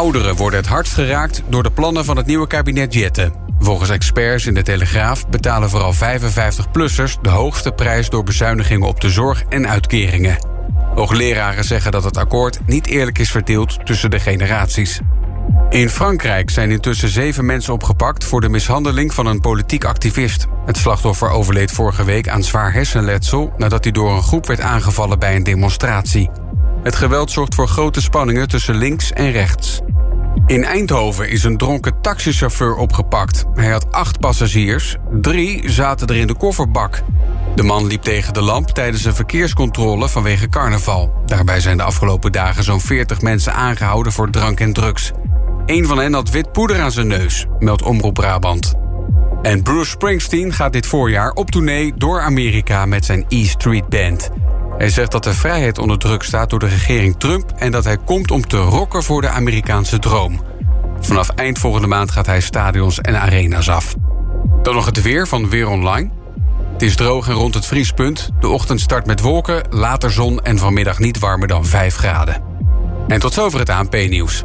Ouderen worden het hardst geraakt door de plannen van het nieuwe kabinet Jetten. Volgens experts in de Telegraaf betalen vooral 55-plussers de hoogste prijs door bezuinigingen op de zorg en uitkeringen. Hoogleraren zeggen dat het akkoord niet eerlijk is verdeeld tussen de generaties. In Frankrijk zijn intussen zeven mensen opgepakt voor de mishandeling van een politiek activist. Het slachtoffer overleed vorige week aan zwaar hersenletsel nadat hij door een groep werd aangevallen bij een demonstratie. Het geweld zorgt voor grote spanningen tussen links en rechts. In Eindhoven is een dronken taxichauffeur opgepakt. Hij had acht passagiers, drie zaten er in de kofferbak. De man liep tegen de lamp tijdens een verkeerscontrole vanwege carnaval. Daarbij zijn de afgelopen dagen zo'n 40 mensen aangehouden voor drank en drugs. Een van hen had wit poeder aan zijn neus, meldt Omroep Brabant. En Bruce Springsteen gaat dit voorjaar op tournee door Amerika met zijn E Street Band. Hij zegt dat de vrijheid onder druk staat door de regering Trump en dat hij komt om te rokken voor de Amerikaanse droom. Vanaf eind volgende maand gaat hij stadions en arena's af. Dan nog het weer van Weer Online. Het is droog en rond het vriespunt. De ochtend start met wolken, later zon en vanmiddag niet warmer dan 5 graden. En tot zover het ANP-nieuws.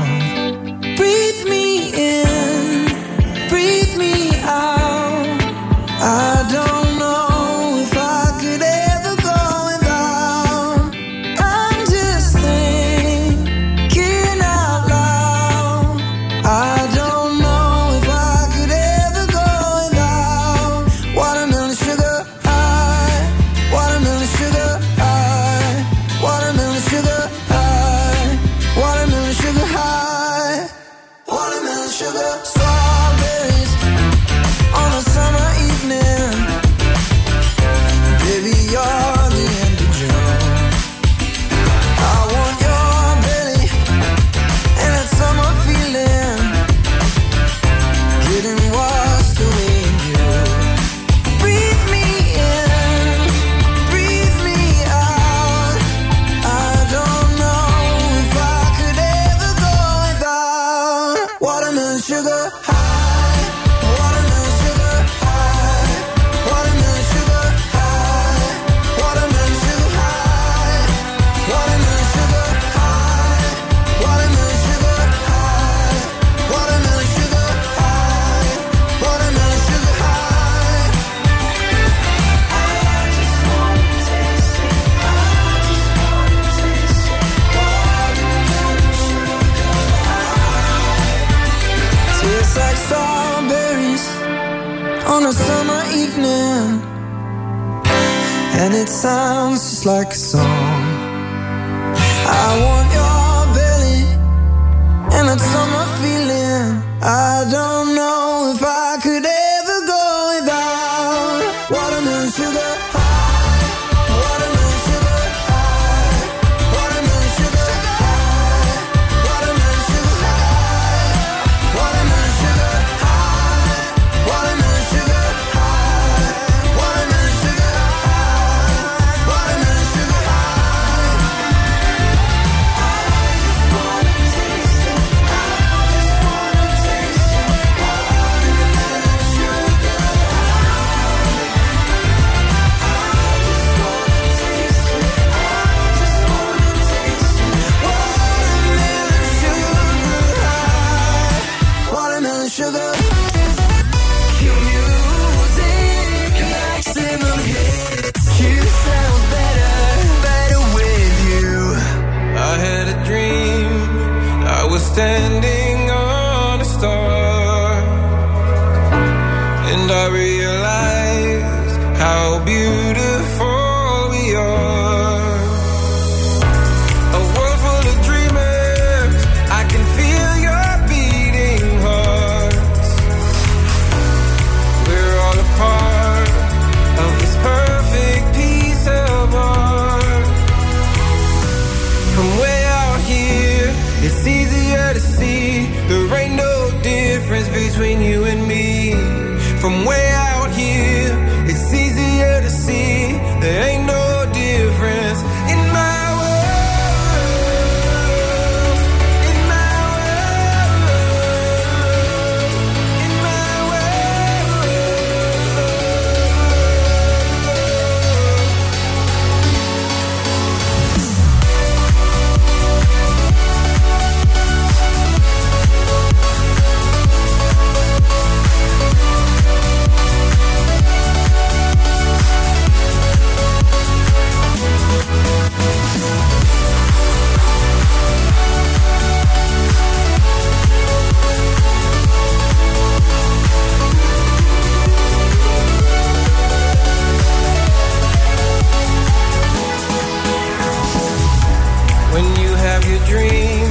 dream.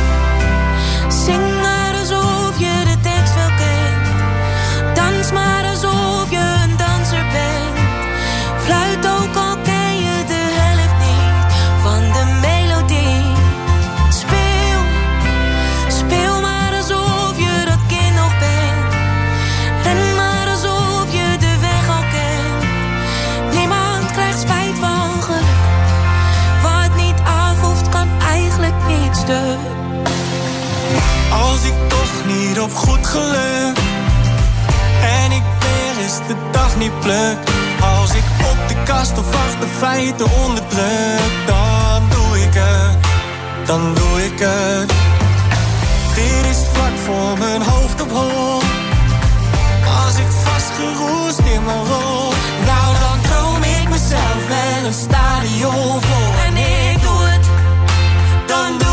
geluk. En ik weer is de dag niet pluk. Als ik op de kast of achter feiten onderdruk, dan doe ik het, dan doe ik het. Dit is vlak voor mijn hoofd op hol. Als ik vastgeroest in mijn rol, nou dan droom ik mezelf wel een stadion vol. En ik doe het, dan doe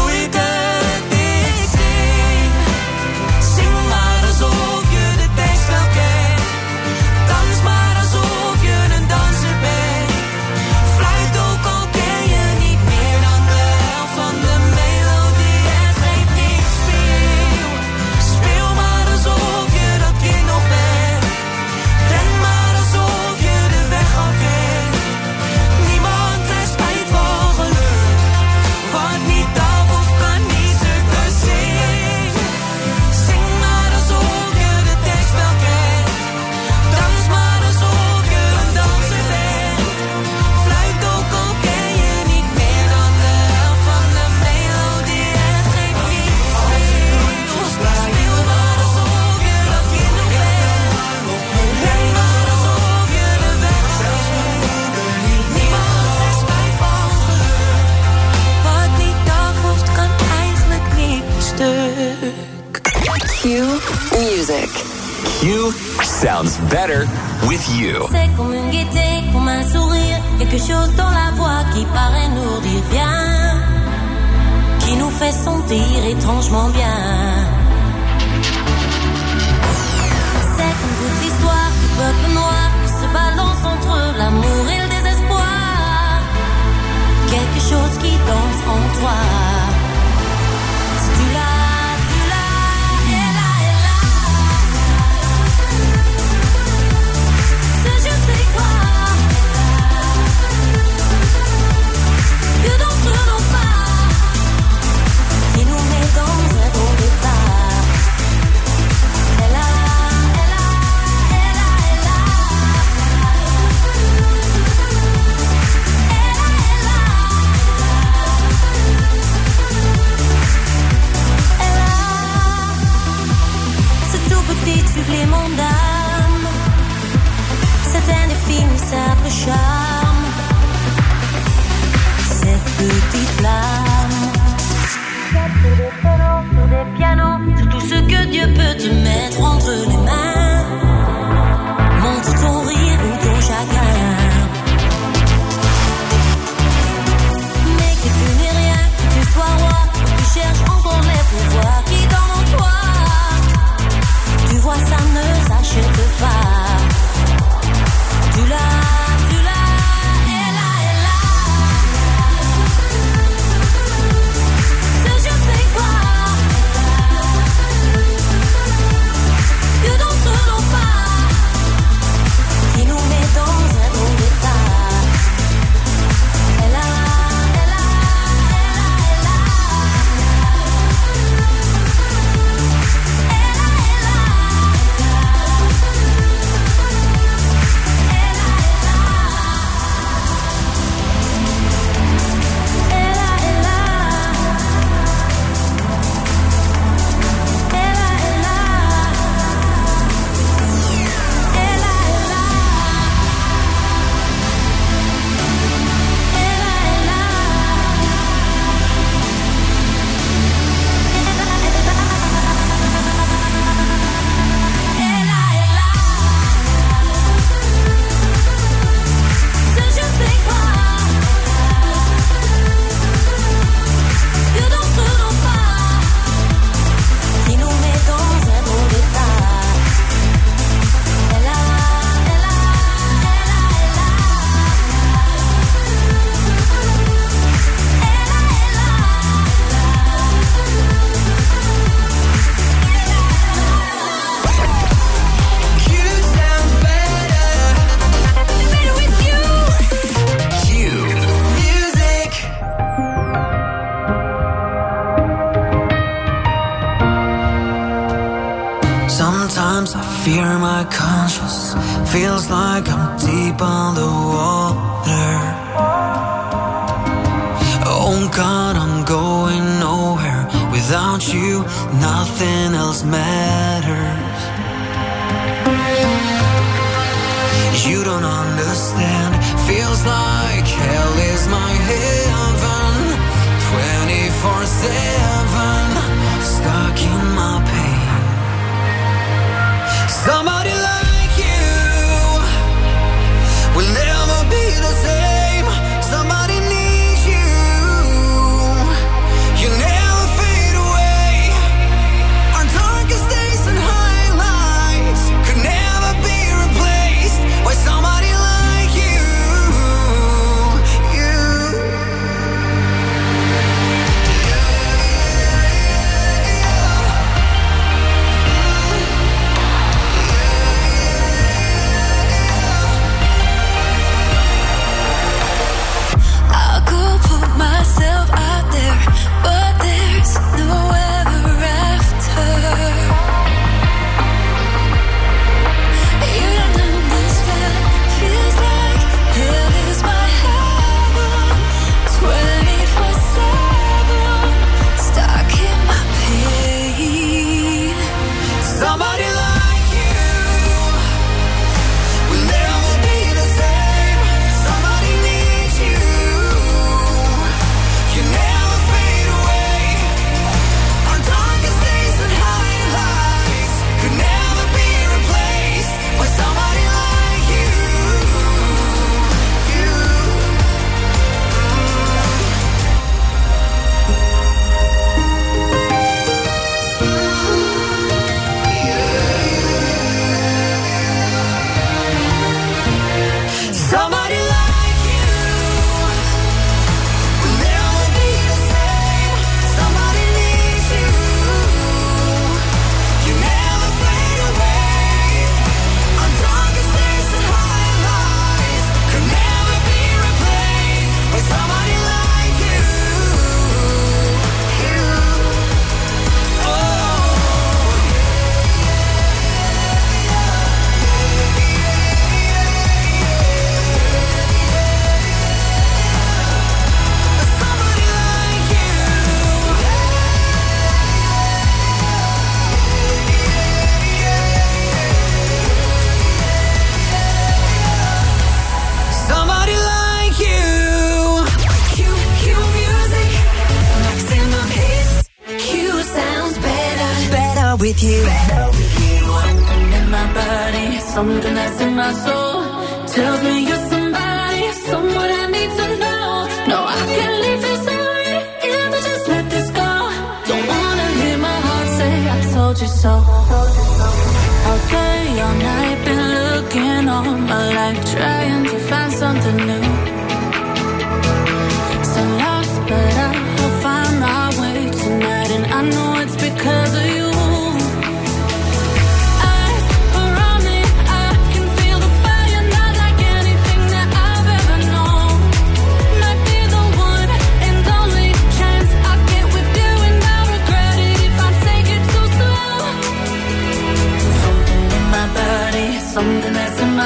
so. All day, all night, been looking all my life, trying to find something new.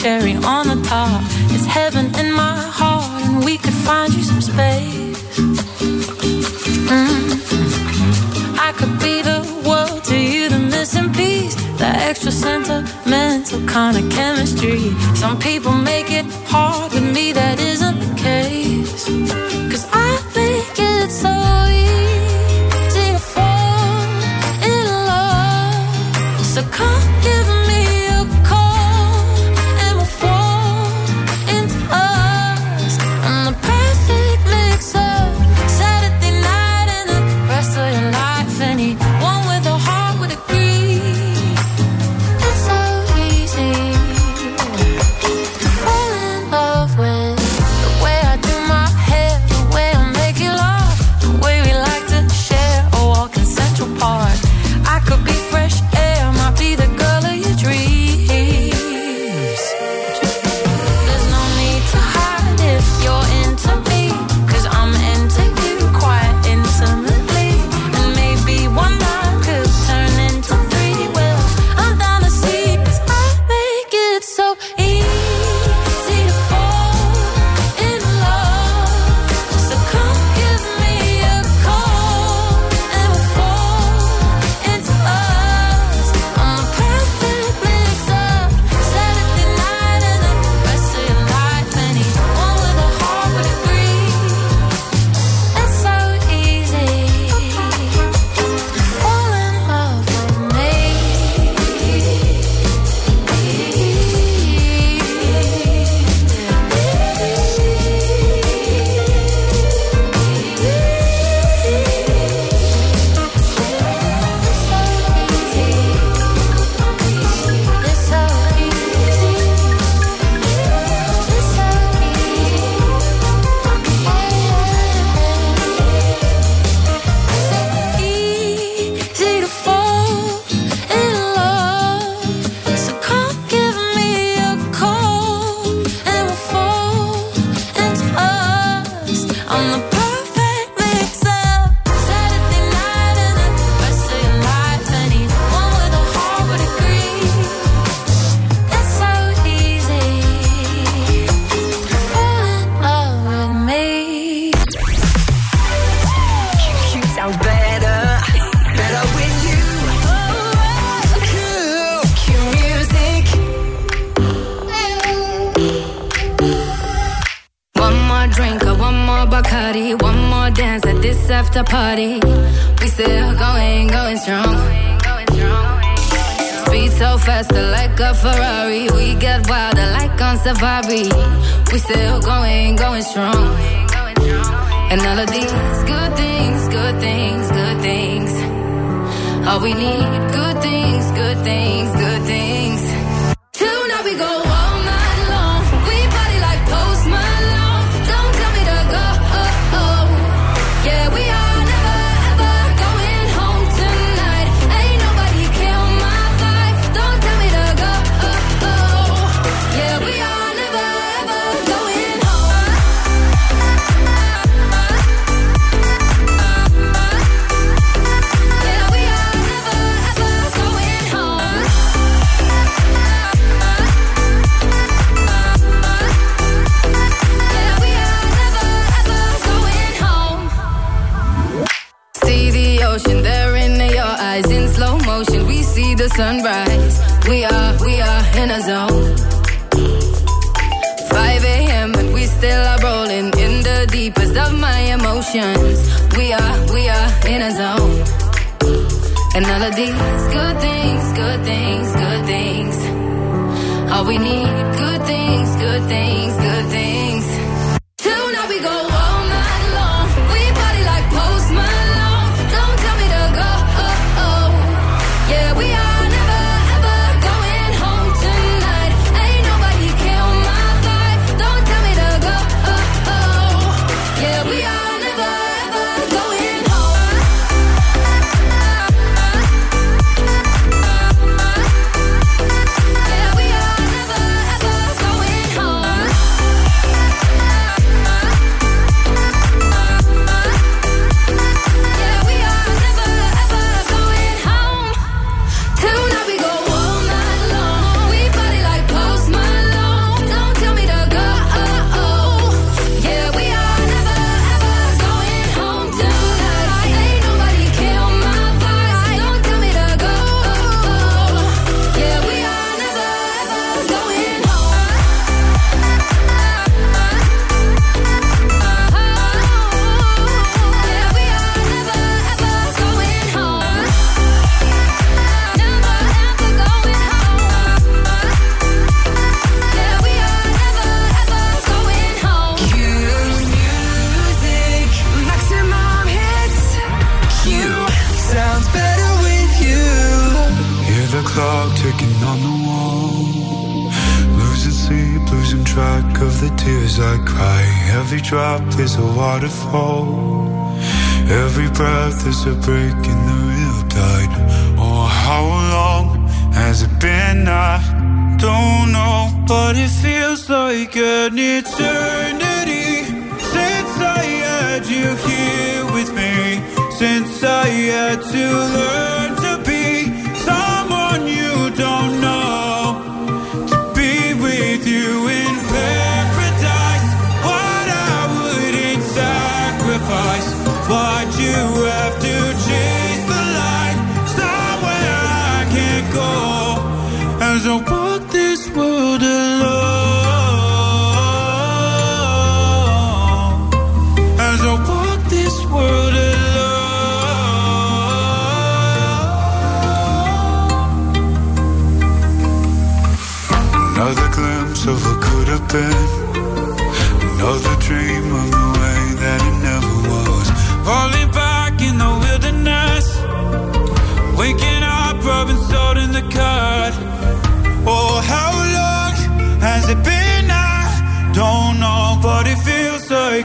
cherry on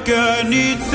feels like an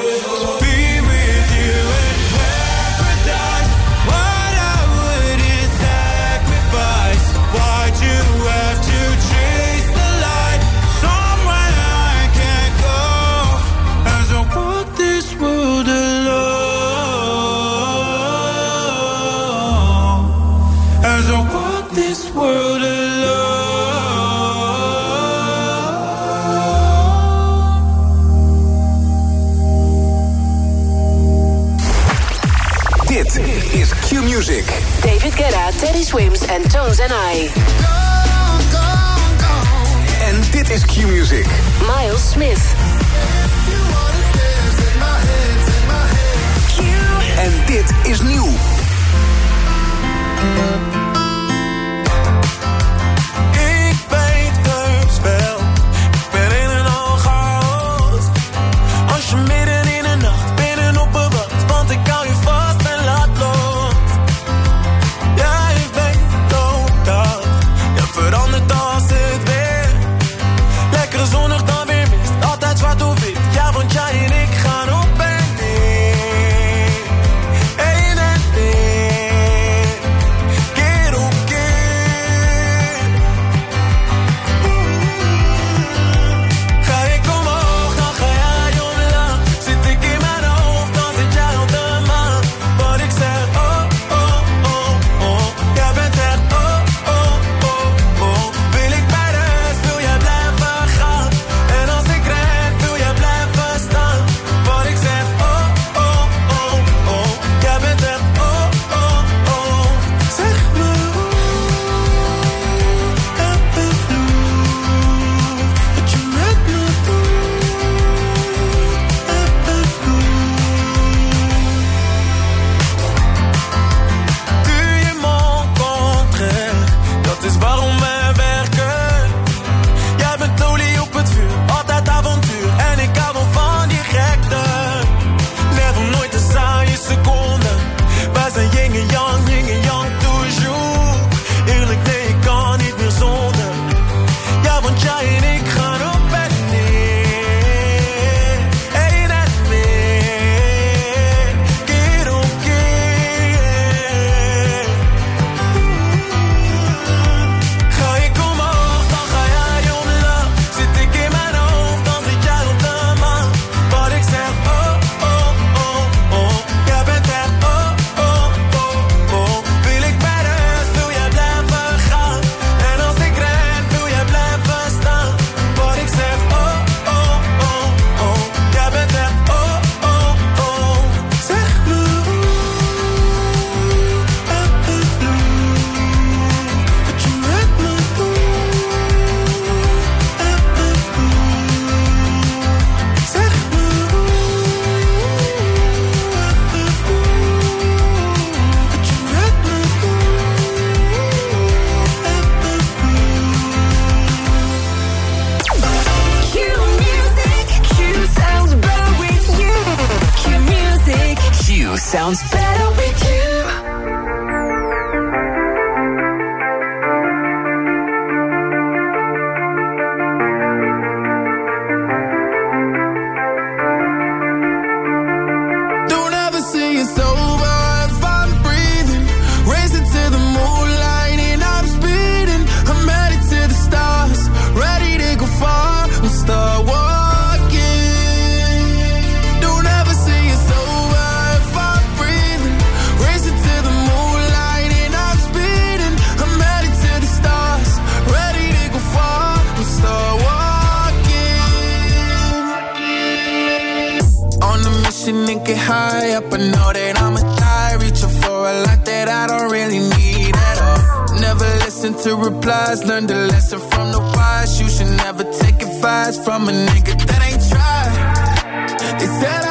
Dit is Q Music. David Guetta, Teddy Swims en Tones and I. En dit is Q Music. Miles Smith. En dit is nieuw. listen to replies. Learn the lesson from the wise. You should never take advice from a nigga that ain't tried. They said I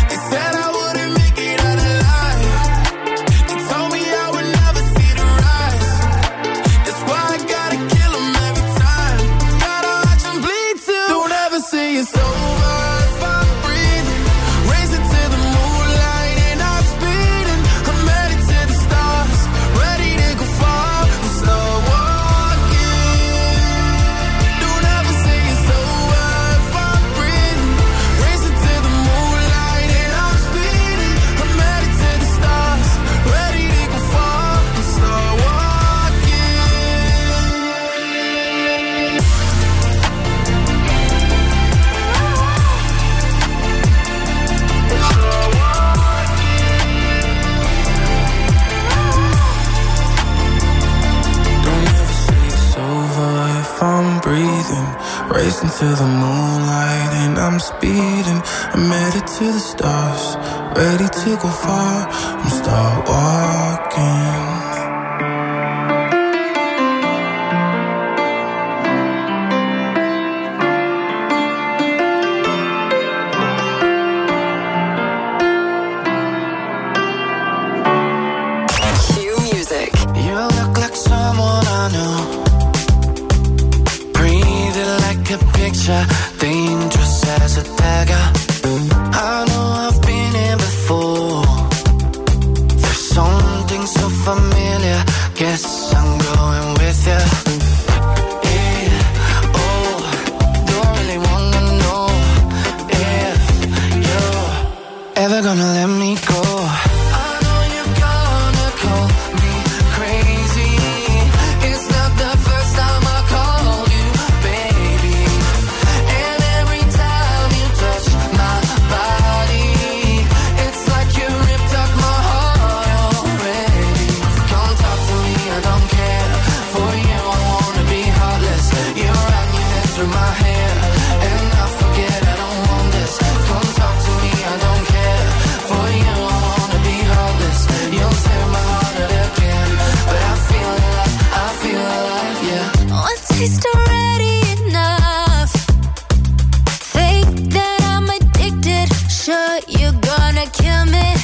sure you're gonna kill me.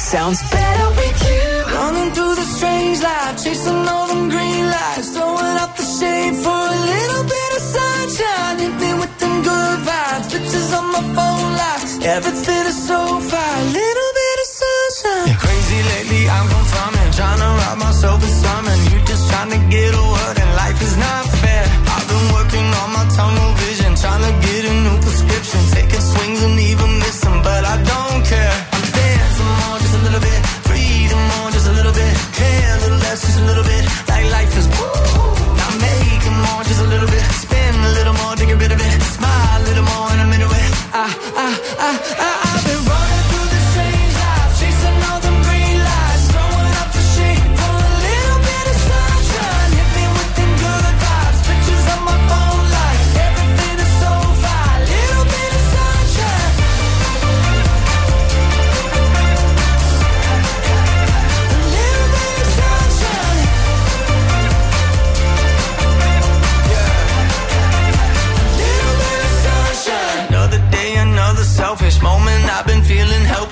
Sounds better with you. Running through the strange life, chasing all them green lights, throwing up the shade for a little bit of sunshine. Hit me with them good vibes, pictures on my phone lights. Everything is so fine, little bit of sunshine. Yeah, crazy lately, I'm confirming, trying to rob myself of something. You just trying to get a word, and life is not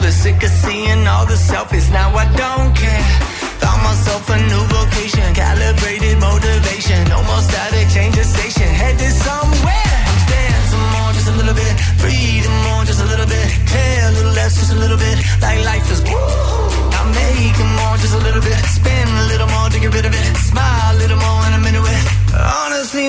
helpless, sick of seeing all the selfies. Now I don't care. Found myself a new vocation, calibrated motivation. No more static, change the station, headed somewhere. I'm dancing more, just a little bit, breathing more, just a little bit, care a little less, just a little bit. Like life is woo. I'm making more, just a little bit, spin a little more to get rid of it, smile a little more, and I'm into it. Honestly.